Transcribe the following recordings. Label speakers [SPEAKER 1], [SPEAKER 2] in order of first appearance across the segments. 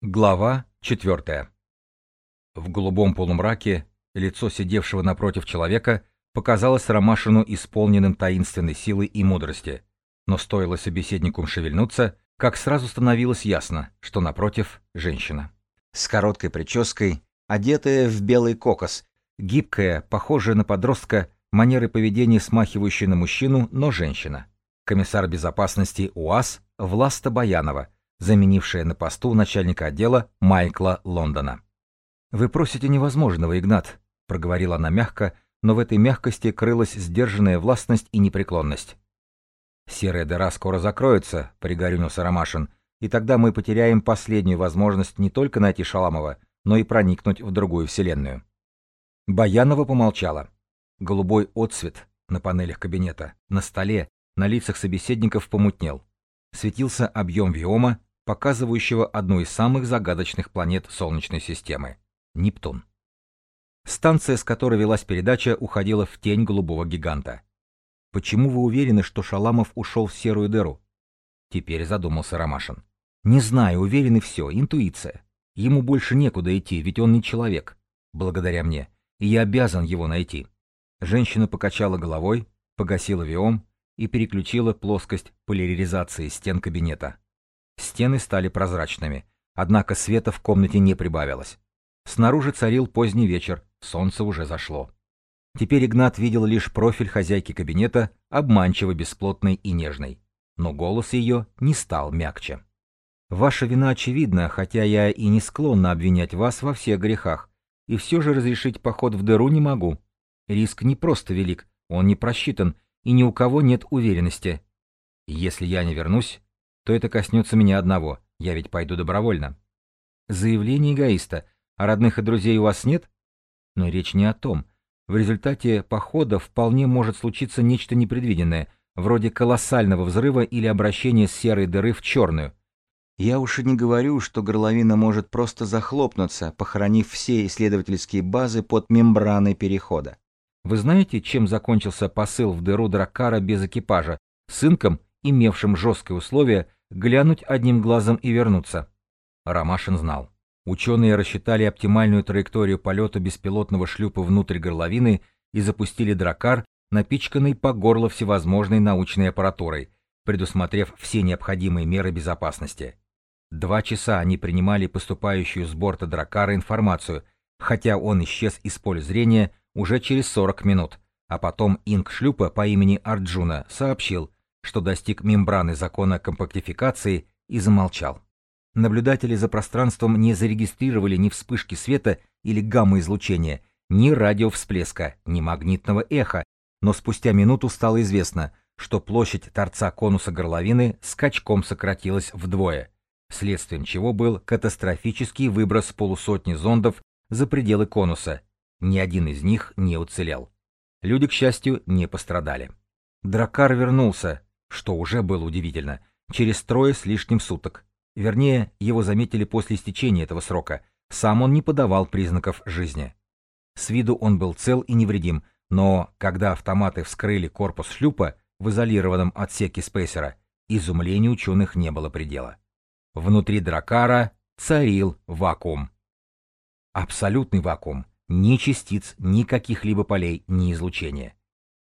[SPEAKER 1] Глава 4. В голубом полумраке лицо сидевшего напротив человека показалось Ромашину исполненным таинственной силы и мудрости, но стоило собеседнику шевельнуться, как сразу становилось ясно, что напротив – женщина. С короткой прической, одетая в белый кокос, гибкая, похожая на подростка, манеры поведения смахивающая на мужчину, но женщина. Комиссар безопасности УАЗ Власта Баянова – заменившая на посту начальника отдела Майкла Лондона. «Вы просите невозможного, Игнат», — проговорила она мягко, но в этой мягкости крылась сдержанная властность и непреклонность. «Серая дыра скоро закроется», — пригорюнился Ромашин, «и тогда мы потеряем последнюю возможность не только найти Шаламова, но и проникнуть в другую вселенную». Баянова помолчала. Голубой отсвет на панелях кабинета, на столе, на лицах собеседников помутнел. Светился объем виома, показывающего одну из самых загадочных планет Солнечной системы — Нептун. Станция, с которой велась передача, уходила в тень голубого гиганта. «Почему вы уверены, что Шаламов ушел в серую дыру?» Теперь задумался Ромашин. «Не знаю, уверен и все, интуиция. Ему больше некуда идти, ведь он не человек. Благодаря мне. И я обязан его найти». Женщина покачала головой, погасила виом и переключила плоскость поляризации стен кабинета. Стены стали прозрачными, однако света в комнате не прибавилось. Снаружи царил поздний вечер, солнце уже зашло. Теперь Игнат видел лишь профиль хозяйки кабинета, обманчиво бесплотный и нежный. Но голос ее не стал мягче. «Ваша вина очевидна, хотя я и не склонна обвинять вас во всех грехах. И все же разрешить поход в дыру не могу. Риск не просто велик, он не просчитан, и ни у кого нет уверенности. Если я не вернусь, то это коснется меня одного, я ведь пойду добровольно. Заявление эгоиста, а родных и друзей у вас нет? Но речь не о том. В результате похода вполне может случиться нечто непредвиденное, вроде колоссального взрыва или обращения серой дыры в черную. Я уж и не говорю, что горловина может просто захлопнуться, похоронив все исследовательские базы под мембраной перехода. Вы знаете, чем закончился посыл в дыру Дракара без экипажа, с инком, имевшим жесткие условия, глянуть одним глазом и вернуться. Ромашин знал. Ученые рассчитали оптимальную траекторию полета беспилотного шлюпа внутрь горловины и запустили дракар, напичканный по горло всевозможной научной аппаратурой, предусмотрев все необходимые меры безопасности. Два часа они принимали поступающую с борта дракара информацию, хотя он исчез из поля зрения уже через 40 минут, а потом инк шлюпа по имени Арджуна сообщил, что достиг мембраны закона компактификации и замолчал. Наблюдатели за пространством не зарегистрировали ни вспышки света или гамма-излучения, ни радиовсплеска, ни магнитного эха, но спустя минуту стало известно, что площадь торца конуса горловины скачком сократилась вдвое, следствием чего был катастрофический выброс полусотни зондов за пределы конуса. Ни один из них не уцелел. Люди, к счастью, не пострадали. Дракар вернулся, что уже было удивительно, через трое с лишним суток. Вернее, его заметили после истечения этого срока. Сам он не подавал признаков жизни. С виду он был цел и невредим, но когда автоматы вскрыли корпус шлюпа в изолированном отсеке спейсера, изумлению ученых не было предела. Внутри дракара царил вакуум. Абсолютный вакуум. Ни частиц, ни каких-либо полей, ни излучения.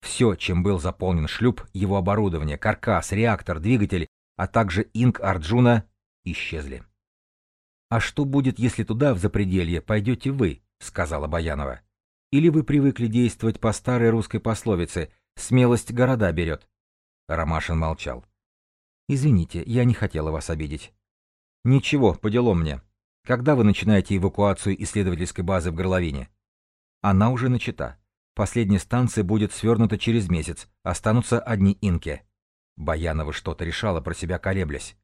[SPEAKER 1] Все, чем был заполнен шлюп, его оборудование, каркас, реактор, двигатель, а также инк Арджуна, исчезли. «А что будет, если туда, в запределье, пойдете вы?» — сказала Баянова. «Или вы привыкли действовать по старой русской пословице «смелость города берет»?» Ромашин молчал. «Извините, я не хотела вас обидеть». «Ничего, по делу мне. Когда вы начинаете эвакуацию исследовательской базы в Горловине?» «Она уже начата. Последняя станция будет свернута через месяц, останутся одни инки. Баянова что-то решала про себя колеблясь.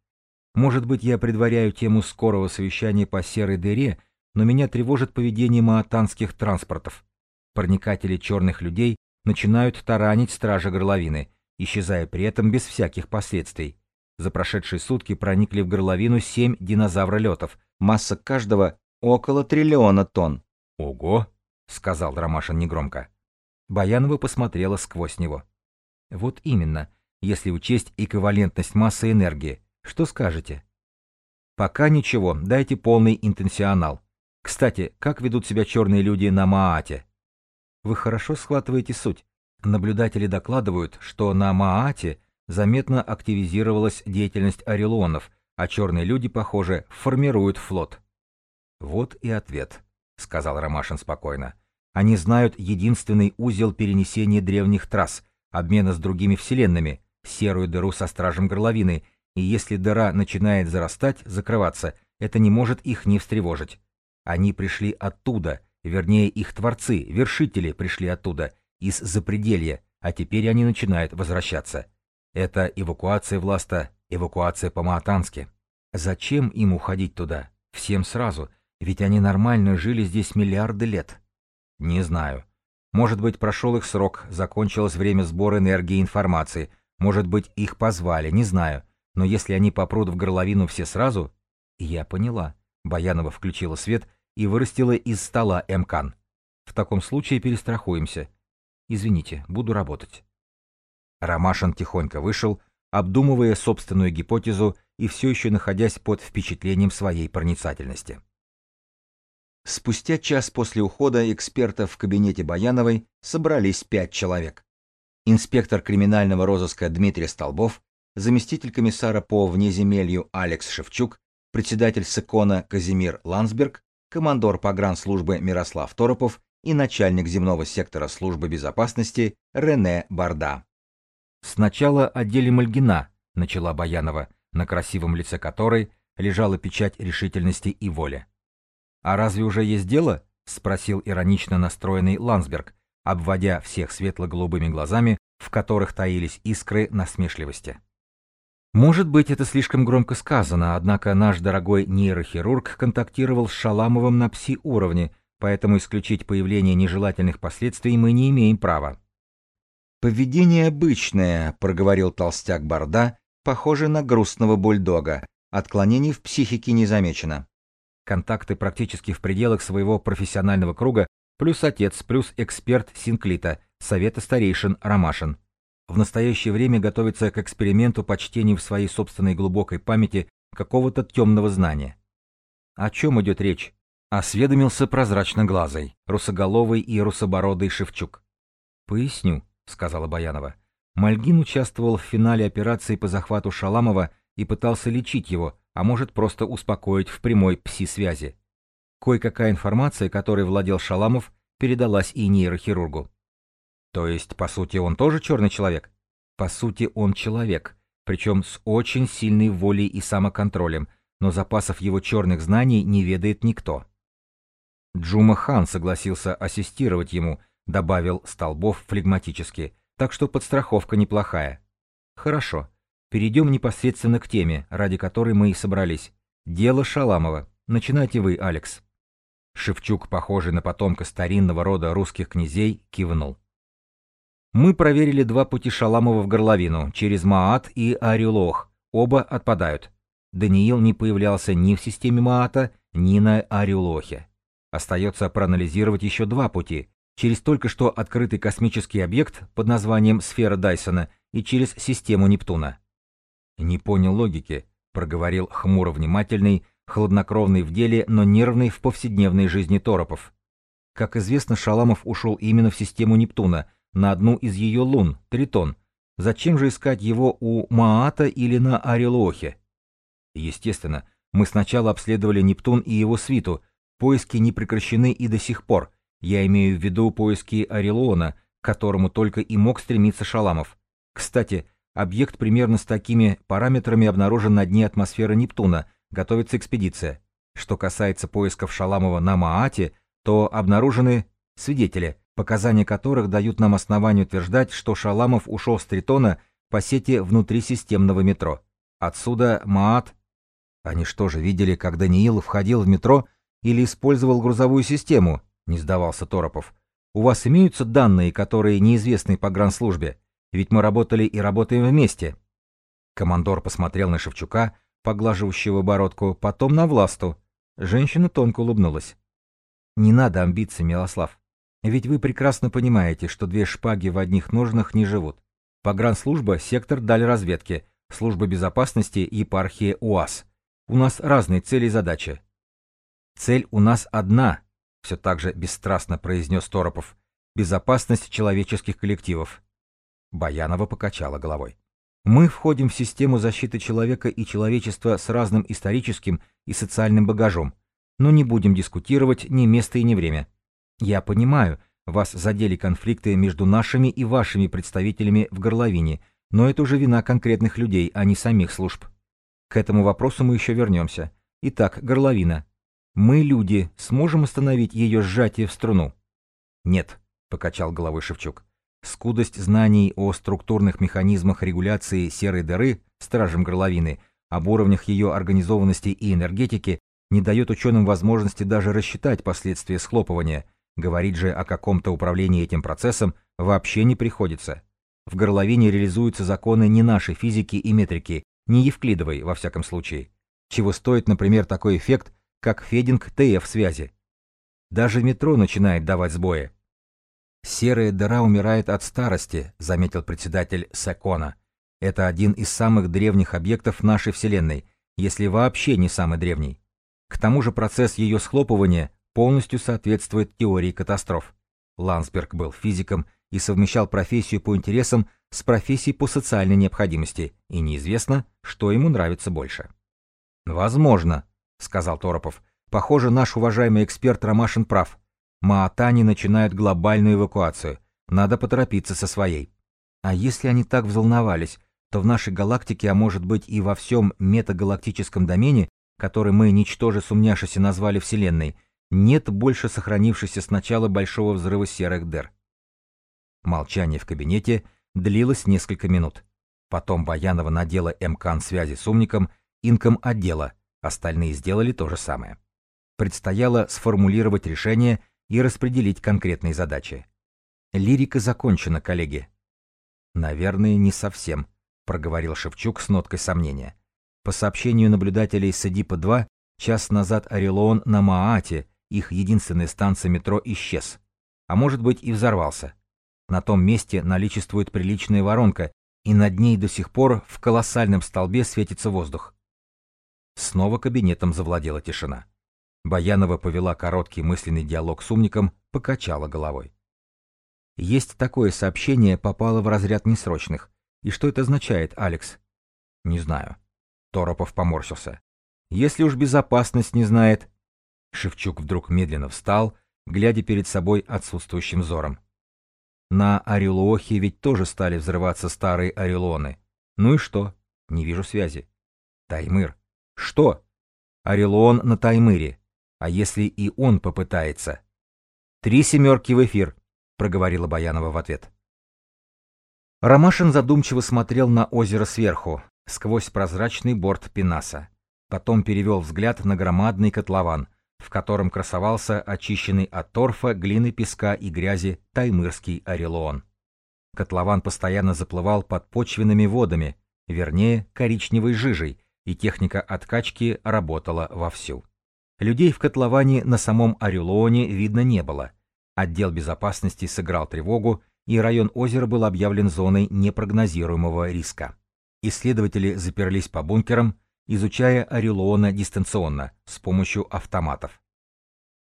[SPEAKER 1] Может быть, я предваряю тему скорого совещания по серой дыре, но меня тревожит поведение маатанских транспортов. Проникатели черных людей начинают таранить стражи горловины, исчезая при этом без всяких последствий. За прошедшие сутки проникли в горловину семь динозавролетов, масса каждого около триллиона тонн. «Ого!» — сказал Ромашин негромко. Баянова посмотрела сквозь него. Вот именно, если учесть эквивалентность массы энергии. Что скажете? Пока ничего, дайте полный интенсионал. Кстати, как ведут себя черные люди на Маате? Вы хорошо схватываете суть. Наблюдатели докладывают, что на Маате заметно активизировалась деятельность орелонов, а черные люди, похоже, формируют флот. Вот и ответ, сказал Ромашин спокойно. Они знают единственный узел перенесения древних трасс, обмена с другими вселенными, серую дыру со стражем горловины, и если дыра начинает зарастать, закрываться, это не может их не встревожить. Они пришли оттуда, вернее их творцы, вершители пришли оттуда, из запределья, а теперь они начинают возвращаться. Это эвакуация власта, эвакуация по-маатански. Зачем им уходить туда? Всем сразу, ведь они нормально жили здесь миллиарды лет. Не знаю. Может быть, прошел их срок, закончилось время сбора энергии и информации, может быть, их позвали, не знаю. Но если они попрут в горловину все сразу... Я поняла. Баянова включила свет и вырастила из стола Мкан. В таком случае перестрахуемся. Извините, буду работать. Ромашин тихонько вышел, обдумывая собственную гипотезу и все еще находясь под впечатлением своей проницательности. Спустя час после ухода экспертов в кабинете Баяновой собрались пять человек. Инспектор криминального розыска Дмитрий Столбов, заместитель комиссара по внеземелью Алекс Шевчук, председатель СЭКОНа Казимир Ландсберг, командор погранслужбы Мирослав Торопов и начальник земного сектора службы безопасности Рене Барда. «Сначала о деле Мальгина», — начала Баянова, на красивом лице которой лежала печать решительности и воли. «А разве уже есть дело?» — спросил иронично настроенный Ландсберг, обводя всех светло-голубыми глазами, в которых таились искры насмешливости. Может быть, это слишком громко сказано, однако наш дорогой нейрохирург контактировал с Шаламовым на пси-уровне, поэтому исключить появление нежелательных последствий мы не имеем права. «Поведение обычное», — проговорил толстяк Борда, похоже на грустного бульдога. Отклонений в психике не замечено. Контакты практически в пределах своего профессионального круга, плюс отец, плюс эксперт Синклита, совета старейшин Ромашин в настоящее время готовится к эксперименту по чтению в своей собственной глубокой памяти какого-то темного знания. О чем идет речь? Осведомился прозрачно-глазый, русоголовый и русобородый Шевчук. «Поясню», — сказала Баянова. Мальгин участвовал в финале операции по захвату Шаламова и пытался лечить его, а может просто успокоить в прямой пси-связи. Кое-какая информация, которой владел Шаламов, передалась и нейрохирургу. То есть, по сути, он тоже черный человек? По сути, он человек, причем с очень сильной волей и самоконтролем, но запасов его черных знаний не ведает никто. Джума Хан согласился ассистировать ему, добавил Столбов флегматически, так что подстраховка неплохая. Хорошо, перейдем непосредственно к теме, ради которой мы и собрались. Дело Шаламова. Начинайте вы, Алекс. Шевчук, похожий на потомка старинного рода русских князей, кивнул. Мы проверили два пути Шаламова в горловину, через Маат и Арюлох. Оба отпадают. Даниил не появлялся ни в системе Маата, ни на Арюлохе. Остается проанализировать еще два пути. Через только что открытый космический объект под названием «Сфера Дайсона» и через систему Нептуна. «Не понял логики», — проговорил хмуро внимательный, хладнокровный в деле, но нервный в повседневной жизни Торопов. Как известно, Шаламов ушел именно в систему Нептуна — на одну из ее лун, Тритон. Зачем же искать его у Маата или на Орелохе? Естественно, мы сначала обследовали Нептун и его свиту. Поиски не прекращены и до сих пор. Я имею в виду поиски Орелона, к которому только и мог стремиться Шаламов. Кстати, объект примерно с такими параметрами обнаружен на дне атмосферы Нептуна, готовится экспедиция. Что касается поисков Шаламова на Маате, то обнаружены свидетели, показания которых дают нам основание утверждать, что Шаламов ушел с Тритона по сети внутрисистемного метро. Отсюда Маат... Они что же видели, как Даниил входил в метро или использовал грузовую систему? Не сдавался Торопов. У вас имеются данные, которые неизвестны по гранслужбе? Ведь мы работали и работаем вместе. Командор посмотрел на Шевчука, поглаживающего бородку, потом на Власту. Женщина тонко улыбнулась. «Не надо амбиций, Милослав. Ведь вы прекрасно понимаете, что две шпаги в одних ножнах не живут. Погранслужба – сектор даль разведки, служба безопасности – епархия УАЗ. У нас разные цели и задачи. Цель у нас одна, все так же бесстрастно произнес Торопов. Безопасность человеческих коллективов. Баянова покачала головой. Мы входим в систему защиты человека и человечества с разным историческим и социальным багажом, но не будем дискутировать ни место и ни время. Я понимаю, вас задели конфликты между нашими и вашими представителями в горловине, но это уже вина конкретных людей, а не самих служб. К этому вопросу мы еще вернемся. Итак, горловина. Мы, люди, сможем остановить ее сжатие в струну? Нет, покачал головой Шевчук. Скудость знаний о структурных механизмах регуляции серой дыры, стражем горловины, об уровнях ее организованности и энергетики не дает ученым возможности даже рассчитать последствия схлопывания. Говорить же о каком-то управлении этим процессом вообще не приходится. В горловине реализуются законы не нашей физики и метрики, не Евклидовой, во всяком случае. Чего стоит, например, такой эффект, как фединг ТФ связи. Даже метро начинает давать сбои. «Серая дыра умирает от старости», — заметил председатель Секона. «Это один из самых древних объектов нашей Вселенной, если вообще не самый древний. К тому же процесс ее схлопывания полностью соответствует теории катастроф. Ландсберг был физиком и совмещал профессию по интересам с профессией по социальной необходимости, и неизвестно, что ему нравится больше. «Возможно», — сказал Торопов. «Похоже, наш уважаемый эксперт Ромашин прав. Маатани начинают глобальную эвакуацию. Надо поторопиться со своей. А если они так взволновались, то в нашей галактике, а может быть и во всем метагалактическом домене, который мы, ничтоже сумняшися, назвали Вселенной, нет больше сохранившейся с начала Большого взрыва серых дыр. Молчание в кабинете длилось несколько минут. Потом Баянова надела МКАН связи с умником, инком отдела, остальные сделали то же самое. Предстояло сформулировать решение и распределить конкретные задачи. Лирика закончена, коллеги. Наверное, не совсем, проговорил Шевчук с ноткой сомнения. По сообщению наблюдателей Садипа-2, час назад Орелон на Маате, их единственная станция метро, исчез. А может быть и взорвался. На том месте наличествует приличная воронка, и над ней до сих пор в колоссальном столбе светится воздух. Снова кабинетом завладела тишина. Баянова повела короткий мысленный диалог с умником, покачала головой. Есть такое сообщение, попало в разряд несрочных. И что это означает, Алекс? Не знаю. Торопов поморщился. Если уж безопасность не знает... Шевчук вдруг медленно встал, глядя перед собой отсутствующим взором. На Орелохе ведь тоже стали взрываться старые орелоны. Ну и что? Не вижу связи. Таймыр. Что? Орелон на Таймыре. А если и он попытается? Три семерки в эфир, проговорила Баянова в ответ. Ромашин задумчиво смотрел на озеро сверху, сквозь прозрачный борт Пенаса. Потом перевел взгляд на громадный котлован, в котором красовался очищенный от торфа, глины, песка и грязи таймырский орелон. Котлован постоянно заплывал под почвенными водами, вернее, коричневой жижей, и техника откачки работала вовсю. Людей в котловане на самом Орелоне видно не было. Отдел безопасности сыграл тревогу, и район озера был объявлен зоной непрогнозируемого риска. Исследователи заперлись по бункерам, изучая Орелона дистанционно, с помощью автоматов.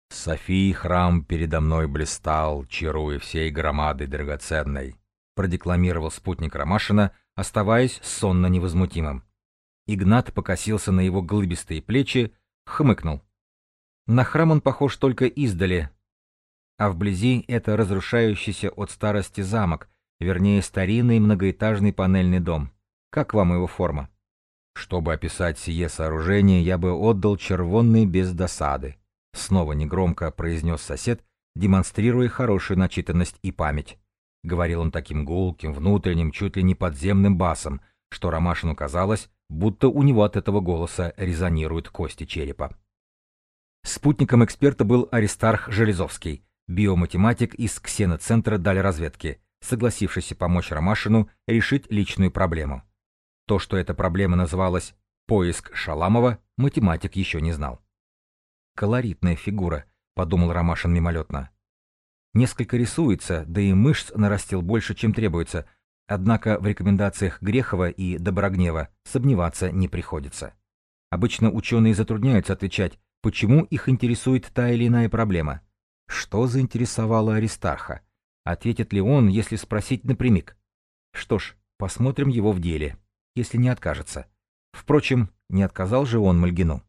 [SPEAKER 1] «Софии храм передо мной блистал, чаруя всей громадой драгоценной», продекламировал спутник Ромашина, оставаясь сонно невозмутимым. Игнат покосился на его глыбистые плечи, хмыкнул. На храм он похож только издали, а вблизи это разрушающийся от старости замок, вернее старинный многоэтажный панельный дом. Как вам его форма? Чтобы описать сие сооружение, я бы отдал червонный без досады. Снова негромко произнес сосед, демонстрируя хорошую начитанность и память. Говорил он таким гулким, внутренним, чуть ли не подземным басом, что Ромашину казалось, будто у него от этого голоса резонируют кости черепа. Спутником эксперта был Аристарх Железовский, биоматематик из ксеноцентра дальразведки, согласившийся помочь Ромашину решить личную проблему. То, что эта проблема называлась «поиск Шаламова», математик еще не знал. «Колоритная фигура», — подумал Ромашин мимолетно. Несколько рисуется, да и мышц нарастил больше, чем требуется, однако в рекомендациях Грехова и Доброгнева сомневаться не приходится. Обычно ученые затрудняются отвечать, почему их интересует та или иная проблема. Что заинтересовало Аристарха? Ответит ли он, если спросить напрямик? Что ж, посмотрим его в деле, если не откажется. Впрочем, не отказал же он Мальгину.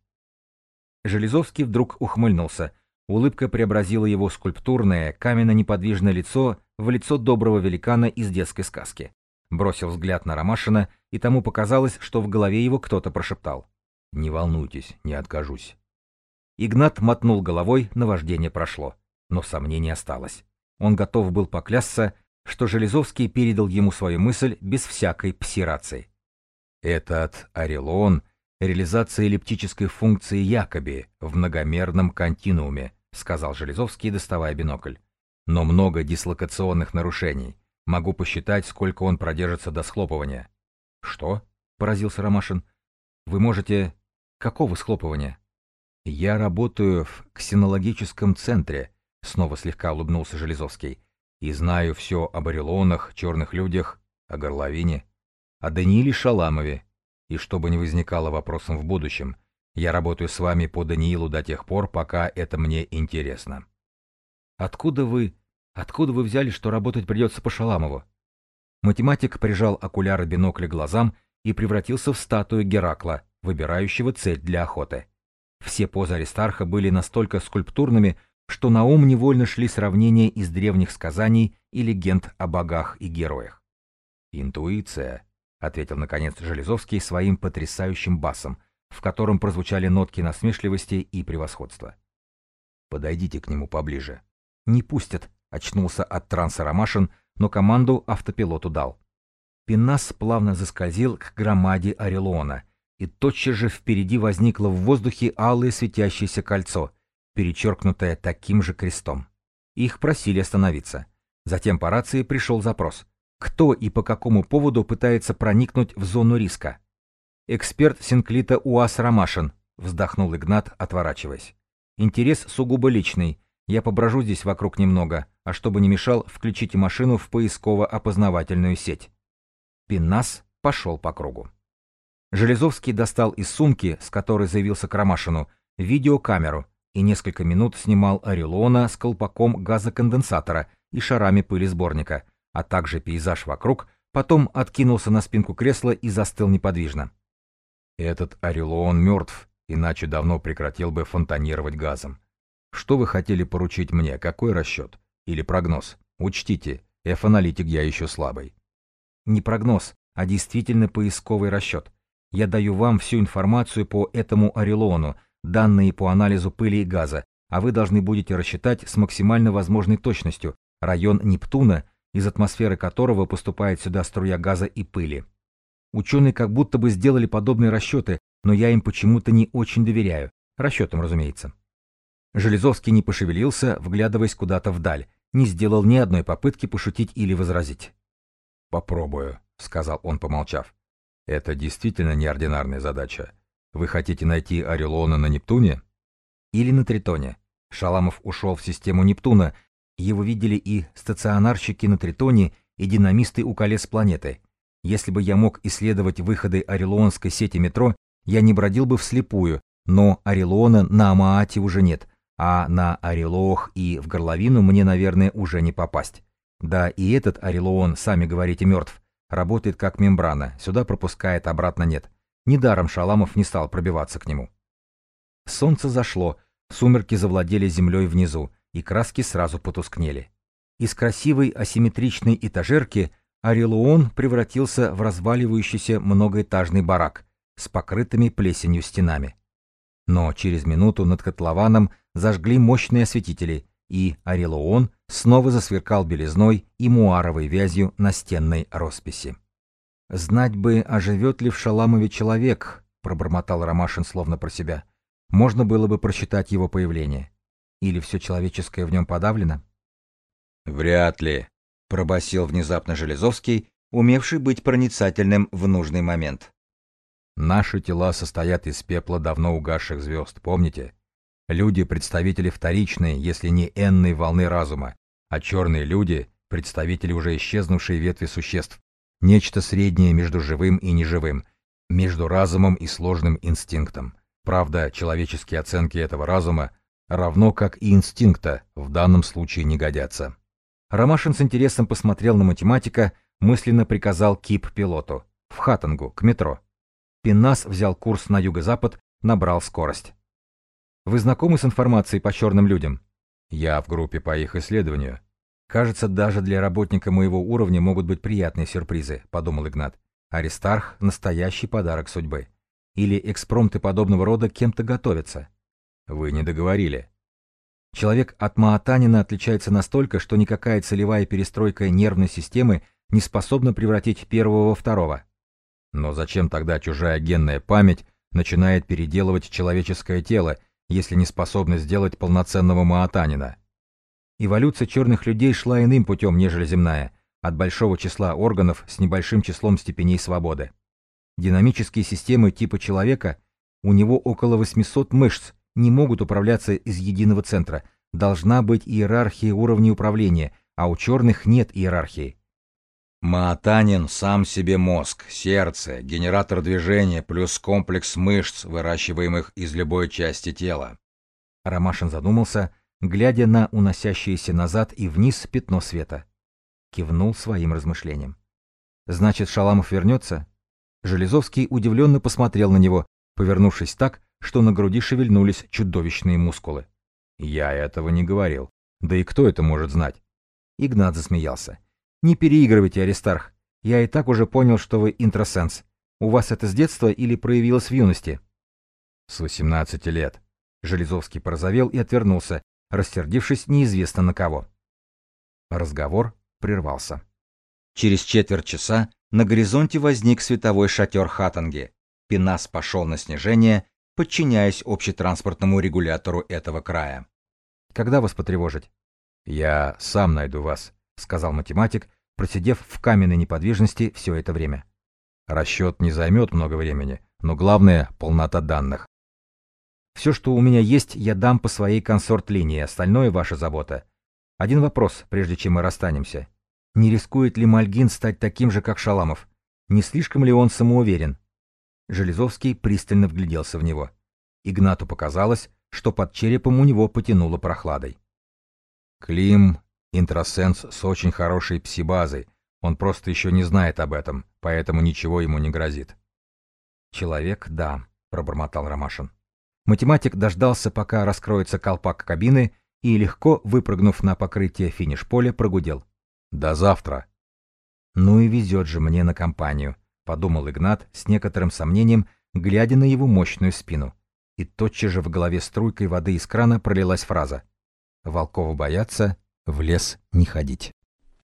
[SPEAKER 1] Железовский вдруг ухмыльнулся. Улыбка преобразила его скульптурное, каменно-неподвижное лицо в лицо доброго великана из детской сказки. Бросил взгляд на Ромашина, и тому показалось, что в голове его кто-то прошептал. «Не волнуйтесь, не откажусь». Игнат мотнул головой, наваждение прошло, но сомнений осталось. Он готов был поклясться, что Железовский передал ему свою мысль без всякой псирации. Этот орелон — реализация эллиптической функции Якоби в многомерном континууме, сказал Железовский, доставая бинокль. Но много дислокационных нарушений. Могу посчитать, сколько он продержится до схлопывания. Что? поразился Ромашин. Вы можете... Какого схлопывания? Я работаю в ксенологическом центре, снова слегка улыбнулся Железовский, и знаю все об орелонах, черных людях, о горловине, о Данииле Шаламове. И чтобы не возникало вопросом в будущем, я работаю с вами по Даниилу до тех пор, пока это мне интересно. Откуда вы... Откуда вы взяли, что работать придется по Шаламову? Математик прижал окуляры бинокля глазам и превратился в статую Геракла, выбирающего цель для охоты. Все позы Аристарха были настолько скульптурными, что на ум невольно шли сравнения из древних сказаний и легенд о богах и героях. «Интуиция», — ответил наконец Железовский своим потрясающим басом, в котором прозвучали нотки насмешливости и превосходства. «Подойдите к нему поближе». «Не пустят», — очнулся от транса Ромашин, но команду автопилоту дал. Пенас плавно заскользил к громаде Орелона, и тотчас же впереди возникло в воздухе алое светящееся кольцо — перечеркнутая таким же крестом. Их просили остановиться. Затем по рации пришел запрос. Кто и по какому поводу пытается проникнуть в зону риска? Эксперт Синклита УАС Ромашин, вздохнул Игнат, отворачиваясь. Интерес сугубо личный. Я поброжу здесь вокруг немного, а чтобы не мешал, включите машину в поисково-опознавательную сеть. Пиннас пошел по кругу. Железовский достал из сумки, с которой заявился к Ромашину, видеокамеру и несколько минут снимал Орелона с колпаком газоконденсатора и шарами пыли сборника, а также пейзаж вокруг, потом откинулся на спинку кресла и застыл неподвижно. «Этот Орелон мертв, иначе давно прекратил бы фонтанировать газом. Что вы хотели поручить мне, какой расчет? Или прогноз? Учтите, F-аналитик я еще слабый». «Не прогноз, а действительно поисковый расчет. Я даю вам всю информацию по этому Орелону, данные по анализу пыли и газа, а вы должны будете рассчитать с максимально возможной точностью район Нептуна, из атмосферы которого поступает сюда струя газа и пыли. Ученые как будто бы сделали подобные расчеты, но я им почему-то не очень доверяю. Расчетам, разумеется. Железовский не пошевелился, вглядываясь куда-то вдаль, не сделал ни одной попытки пошутить или возразить. «Попробую», — сказал он, помолчав. «Это действительно неординарная задача. Вы хотите найти Орелона на Нептуне? Или на Тритоне? Шаламов ушел в систему Нептуна. Его видели и стационарщики на Тритоне, и динамисты у колес планеты. Если бы я мог исследовать выходы орелонской сети метро, я не бродил бы вслепую, но Орелона на Амаате уже нет, а на Орелох и в горловину мне, наверное, уже не попасть. Да и этот Орелон, сами говорите, мертв. Работает как мембрана, сюда пропускает, обратно нет. Недаром Шаламов не стал пробиваться к нему. Солнце зашло, сумерки завладели землей внизу, и краски сразу потускнели. Из красивой асимметричной этажерки Орелуон превратился в разваливающийся многоэтажный барак с покрытыми плесенью стенами. Но через минуту над котлованом зажгли мощные осветители, и Орелуон снова засверкал белизной и муаровой вязью настенной росписи. «Знать бы, оживет ли в Шаламове человек», — пробормотал Ромашин словно про себя. «Можно было бы просчитать его появление. Или все человеческое в нем подавлено?» «Вряд ли», — пробасил внезапно Железовский, умевший быть проницательным в нужный момент. «Наши тела состоят из пепла давно угасших звезд, помните? Люди — представители вторичной, если не энной волны разума, а черные люди — представители уже исчезнувшей ветви существ, Нечто среднее между живым и неживым. между разумом и сложным инстинктом. Правда, человеческие оценки этого разума, равно как и инстинкта, в данном случае не годятся. Ромашин с интересом посмотрел на математика, мысленно приказал КИП-пилоту. В Хаттангу, к метро. Пинас взял курс на юго-запад, набрал скорость. «Вы знакомы с информацией по черным людям?» «Я в группе по их исследованию». «Кажется, даже для работника моего уровня могут быть приятные сюрпризы», — подумал Игнат. «Аристарх — настоящий подарок судьбы. Или экспромты подобного рода кем-то готовятся». «Вы не договорили». Человек от Маатанина отличается настолько, что никакая целевая перестройка нервной системы не способна превратить первого во второго. Но зачем тогда чужая генная память начинает переделывать человеческое тело, если не способна сделать полноценного маатанина? Эволюция черных людей шла иным путем, нежели земная, от большого числа органов с небольшим числом степеней свободы. Динамические системы типа человека, у него около 800 мышц, не могут управляться из единого центра. Должна быть иерархия уровней управления, а у черных нет иерархии.
[SPEAKER 2] Маатанин сам себе мозг, сердце, генератор движения плюс комплекс мышц, выращиваемых из любой части тела.
[SPEAKER 1] Ромашин задумался, глядя на уносящееся назад и вниз пятно света. Кивнул своим размышлениям. «Значит, Шаламов вернется?» Железовский удивленно посмотрел на него, повернувшись так, что на груди шевельнулись чудовищные мускулы. «Я этого не говорил. Да и кто это может знать?» Игнат засмеялся. «Не переигрывайте, Аристарх. Я и так уже понял, что вы интросенс. У вас это с детства или проявилось в юности?» «С 18 лет». Железовский порозовел и отвернулся, рассердившись неизвестно на кого. Разговор прервался.
[SPEAKER 2] Через четверть часа на горизонте возник световой шатер Хаттанги. Пенас пошел на снижение подчиняясь общетранспортному регулятору этого края.
[SPEAKER 1] «Когда вас потревожить?» «Я сам найду вас», — сказал математик, просидев в каменной неподвижности все это время. «Расчет не займет много времени, но главное — полнота данных. Все, что у меня есть, я дам по своей консорт-линии, остальное — ваша забота. Один вопрос, прежде чем мы расстанемся. Не рискует ли Мальгин стать таким же, как Шаламов? Не слишком ли он самоуверен? Железовский пристально вгляделся в него. Игнату показалось, что под черепом у него потянуло прохладой. Клим — интросенс с очень хорошей псибазой. Он просто еще не знает об этом, поэтому ничего ему не грозит. «Человек, да», — пробормотал Ромашин. Математик дождался, пока раскроется колпак кабины, и, легко выпрыгнув на покрытие финиш-поля, прогудел. «До завтра!» «Ну и везет же мне на компанию», подумал Игнат с некоторым сомнением, глядя на его мощную спину. И тотчас же в голове струйкой воды из крана пролилась фраза «Волкова боятся, в лес не ходить».